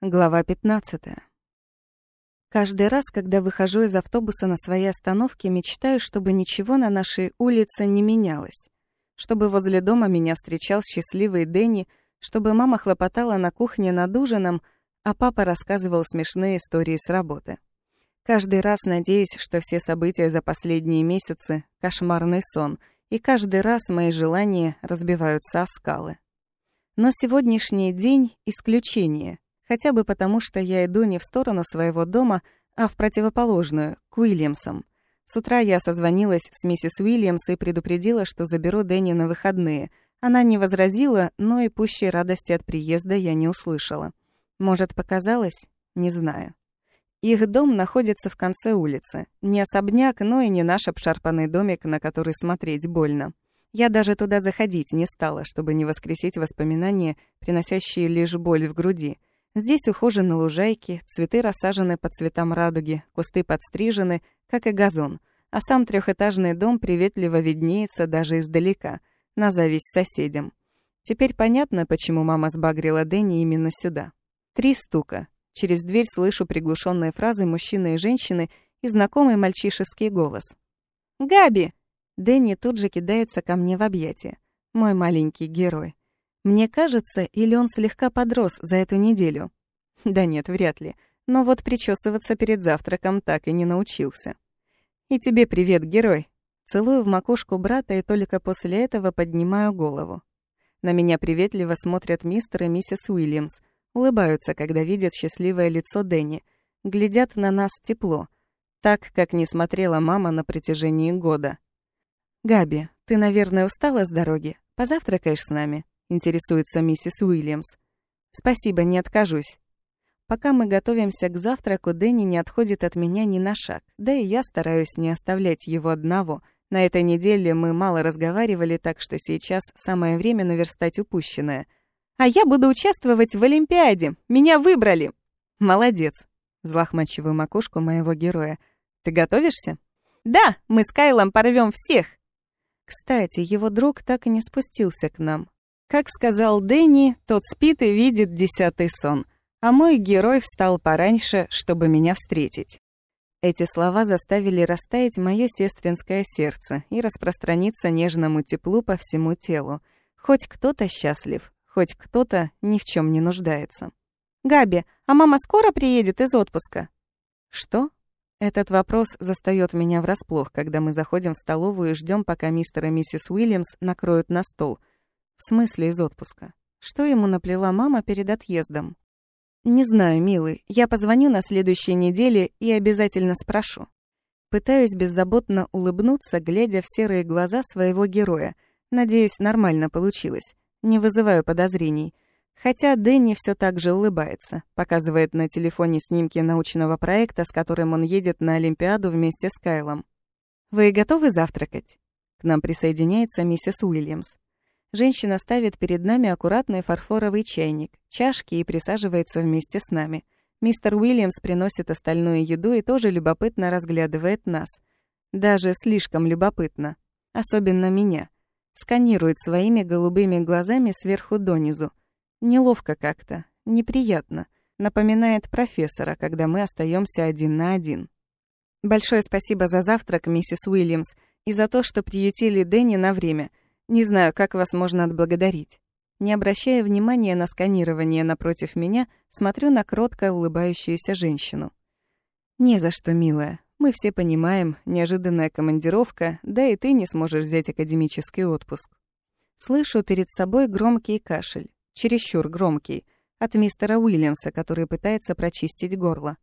Глава 15. Каждый раз, когда выхожу из автобуса на своей остановке, мечтаю, чтобы ничего на нашей улице не менялось. Чтобы возле дома меня встречал счастливый Дэнни, чтобы мама хлопотала на кухне над ужином, а папа рассказывал смешные истории с работы. Каждый раз надеюсь, что все события за последние месяцы — кошмарный сон, и каждый раз мои желания разбиваются о скалы. Но сегодняшний день — исключение — Хотя бы потому, что я иду не в сторону своего дома, а в противоположную, к Уильямсам. С утра я созвонилась с миссис Уильямс и предупредила, что заберу Дэнни на выходные. Она не возразила, но и пущей радости от приезда я не услышала. Может, показалось? Не знаю. Их дом находится в конце улицы. Не особняк, но и не наш обшарпанный домик, на который смотреть больно. Я даже туда заходить не стала, чтобы не воскресить воспоминания, приносящие лишь боль в груди — Здесь ухожены лужайки, цветы рассажены по цветам радуги, кусты подстрижены, как и газон, а сам трехэтажный дом приветливо виднеется даже издалека, на зависть соседям. Теперь понятно, почему мама сбагрила Дэнни именно сюда. Три стука. Через дверь слышу приглушенные фразы мужчины и женщины и знакомый мальчишеский голос. «Габи!» Дэнни тут же кидается ко мне в объятия. Мой маленький герой. Мне кажется, или он слегка подрос за эту неделю. Да нет, вряд ли. Но вот причесываться перед завтраком так и не научился. И тебе привет, герой. Целую в макушку брата и только после этого поднимаю голову. На меня приветливо смотрят мистер и миссис Уильямс, улыбаются, когда видят счастливое лицо Дэнни, глядят на нас тепло, так, как не смотрела мама на протяжении года. «Габи, ты, наверное, устала с дороги? Позавтракаешь с нами?» Интересуется миссис Уильямс. «Спасибо, не откажусь». Пока мы готовимся к завтраку, Дэнни не отходит от меня ни на шаг, да и я стараюсь не оставлять его одного. На этой неделе мы мало разговаривали, так что сейчас самое время наверстать упущенное. «А я буду участвовать в Олимпиаде! Меня выбрали!» «Молодец!» — взлохмачиваю макушку моего героя. «Ты готовишься?» «Да, мы с Кайлом порвем всех!» Кстати, его друг так и не спустился к нам. Как сказал Дэнни, тот спит и видит десятый сон, а мой герой встал пораньше, чтобы меня встретить. Эти слова заставили растаять мое сестринское сердце и распространиться нежному теплу по всему телу. Хоть кто-то счастлив, хоть кто-то ни в чем не нуждается. «Габи, а мама скоро приедет из отпуска?» «Что?» Этот вопрос застаёт меня врасплох, когда мы заходим в столовую и ждем, пока мистер и миссис Уильямс накроют на стол — в смысле из отпуска? Что ему наплела мама перед отъездом? Не знаю, милый. Я позвоню на следующей неделе и обязательно спрошу. Пытаюсь беззаботно улыбнуться, глядя в серые глаза своего героя. Надеюсь, нормально получилось. Не вызываю подозрений. Хотя Дэнни все так же улыбается, показывает на телефоне снимки научного проекта, с которым он едет на Олимпиаду вместе с Кайлом. «Вы готовы завтракать?» К нам присоединяется миссис Уильямс. Женщина ставит перед нами аккуратный фарфоровый чайник, чашки и присаживается вместе с нами. Мистер Уильямс приносит остальную еду и тоже любопытно разглядывает нас. Даже слишком любопытно. Особенно меня. Сканирует своими голубыми глазами сверху донизу. Неловко как-то, неприятно. Напоминает профессора, когда мы остаемся один на один. Большое спасибо за завтрак, миссис Уильямс, и за то, что приютили Дэнни на время — не знаю, как вас можно отблагодарить. Не обращая внимания на сканирование напротив меня, смотрю на кротко улыбающуюся женщину. «Не за что, милая. Мы все понимаем, неожиданная командировка, да и ты не сможешь взять академический отпуск». Слышу перед собой громкий кашель, чересчур громкий, от мистера Уильямса, который пытается прочистить горло.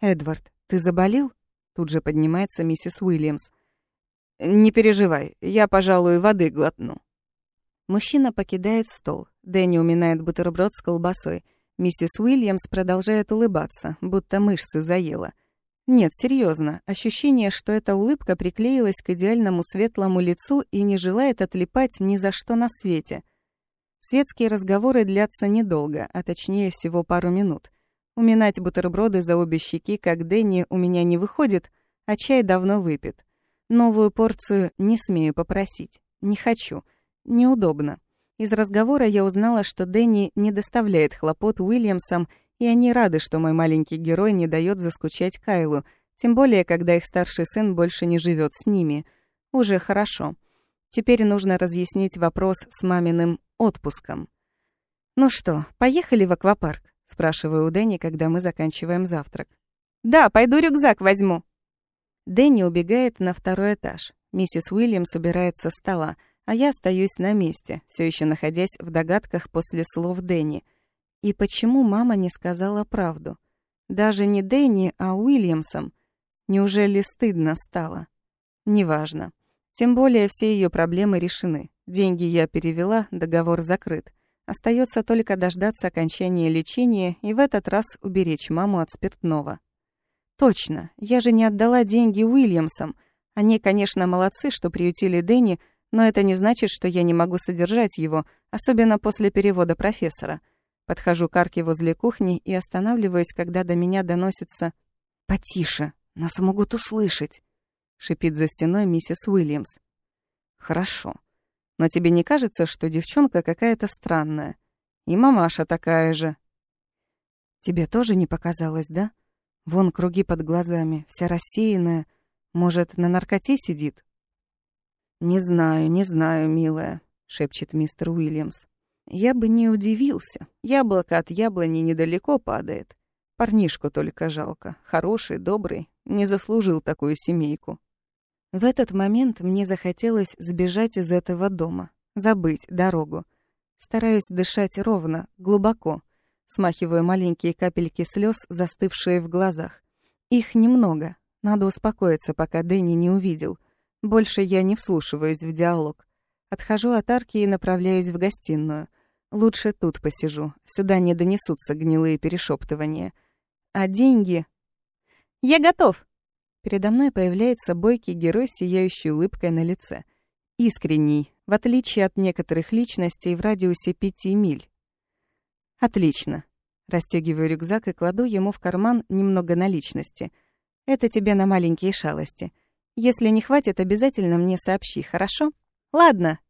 «Эдвард, ты заболел?» Тут же поднимается миссис Уильямс. «Не переживай, я, пожалуй, воды глотну». Мужчина покидает стол. Дэнни уминает бутерброд с колбасой. Миссис Уильямс продолжает улыбаться, будто мышцы заела. Нет, серьезно, ощущение, что эта улыбка приклеилась к идеальному светлому лицу и не желает отлипать ни за что на свете. Светские разговоры длятся недолго, а точнее всего пару минут. Уминать бутерброды за обе щеки, как Дэнни, у меня не выходит, а чай давно выпит. Новую порцию не смею попросить. Не хочу. Неудобно. Из разговора я узнала, что Дэнни не доставляет хлопот Уильямсам И они рады, что мой маленький герой не дает заскучать Кайлу, тем более, когда их старший сын больше не живет с ними. Уже хорошо. Теперь нужно разъяснить вопрос с маминым отпуском. «Ну что, поехали в аквапарк?» — спрашиваю у Дэнни, когда мы заканчиваем завтрак. «Да, пойду рюкзак возьму». Дэнни убегает на второй этаж. Миссис Уильямс убирает со стола, а я остаюсь на месте, все еще находясь в догадках после слов Дэнни. И почему мама не сказала правду? Даже не Дэнни, а Уильямсом. Неужели стыдно стало? Неважно. Тем более все ее проблемы решены. Деньги я перевела, договор закрыт. Остается только дождаться окончания лечения и в этот раз уберечь маму от спиртного. Точно, я же не отдала деньги Уильямсам. Они, конечно, молодцы, что приютили Дэнни, но это не значит, что я не могу содержать его, особенно после перевода профессора. Подхожу к арке возле кухни и останавливаюсь, когда до меня доносится «Потише, нас могут услышать» шипит за стеной миссис Уильямс. Хорошо. Но тебе не кажется, что девчонка какая-то странная? И мамаша такая же. Тебе тоже не показалось, да? Вон круги под глазами, вся рассеянная. Может, на наркоте сидит? Не знаю, не знаю, милая, шепчет мистер Уильямс. Я бы не удивился. Яблоко от яблони недалеко падает. Парнишку только жалко. Хороший, добрый, не заслужил такую семейку. В этот момент мне захотелось сбежать из этого дома, забыть дорогу. Стараюсь дышать ровно, глубоко, смахиваю маленькие капельки слез, застывшие в глазах. Их немного. Надо успокоиться, пока Дэнни не увидел. Больше я не вслушиваюсь в диалог. Отхожу от арки и направляюсь в гостиную. Лучше тут посижу. Сюда не донесутся гнилые перешептывания. А деньги... «Я готов!» Передо мной появляется бойкий герой с сияющей улыбкой на лице. Искренний, в отличие от некоторых личностей в радиусе пяти миль. Отлично. Растёгиваю рюкзак и кладу ему в карман немного наличности. Это тебе на маленькие шалости. Если не хватит, обязательно мне сообщи, хорошо? Ладно.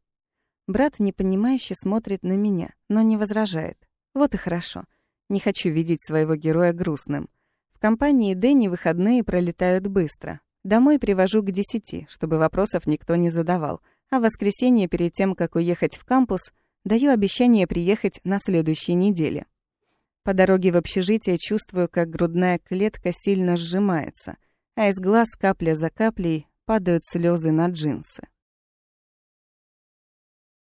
Брат непонимающе смотрит на меня, но не возражает. Вот и хорошо. Не хочу видеть своего героя грустным. В компании Дэнни выходные пролетают быстро. Домой привожу к десяти, чтобы вопросов никто не задавал. А в воскресенье, перед тем, как уехать в кампус, даю обещание приехать на следующей неделе. По дороге в общежитие чувствую, как грудная клетка сильно сжимается, а из глаз капля за каплей падают слезы на джинсы.